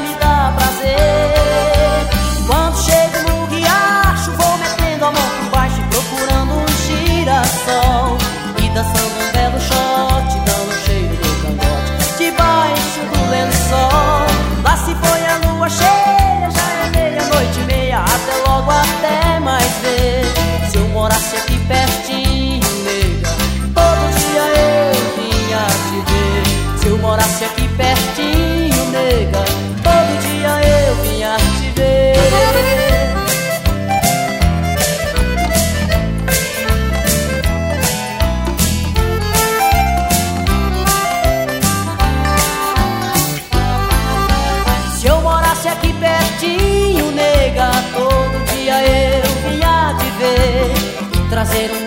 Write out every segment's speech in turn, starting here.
me dá prazer. Quando chego no riacho, vou metendo a mão por baixo, procurando um girassol e dançando um belo shot, dando um cheiro de cangote debaixo do lençol. Lá se foi a lua cheia, já é meia noite e meia, até logo, até mais ver. Se eu morasse aqui pertinho, nega, todo dia eu vinha te ver. Se eu morasse aqui pertinho jeitinho, nega, todo dia eu vinha te ver, trazer um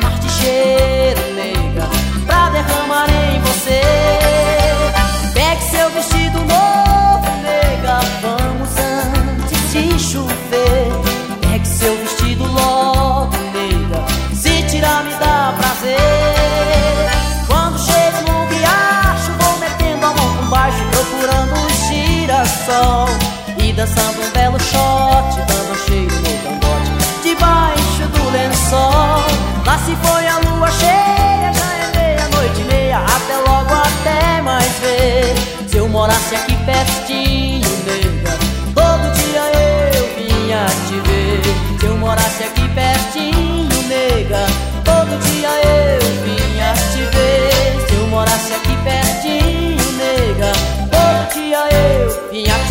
belo shot Dando cheiro no cambote Debaixo do lençol. Lá se foi a lua cheia Já é meia-noite e meia Até logo, até mais ver. Se eu morasse aqui pertinho, nega Todo dia eu vinha te ver. Se eu morasse aqui pertinho, nega Todo dia eu vinha te ver. Se eu morasse aqui pertinho, nega Todo dia eu vinha te ver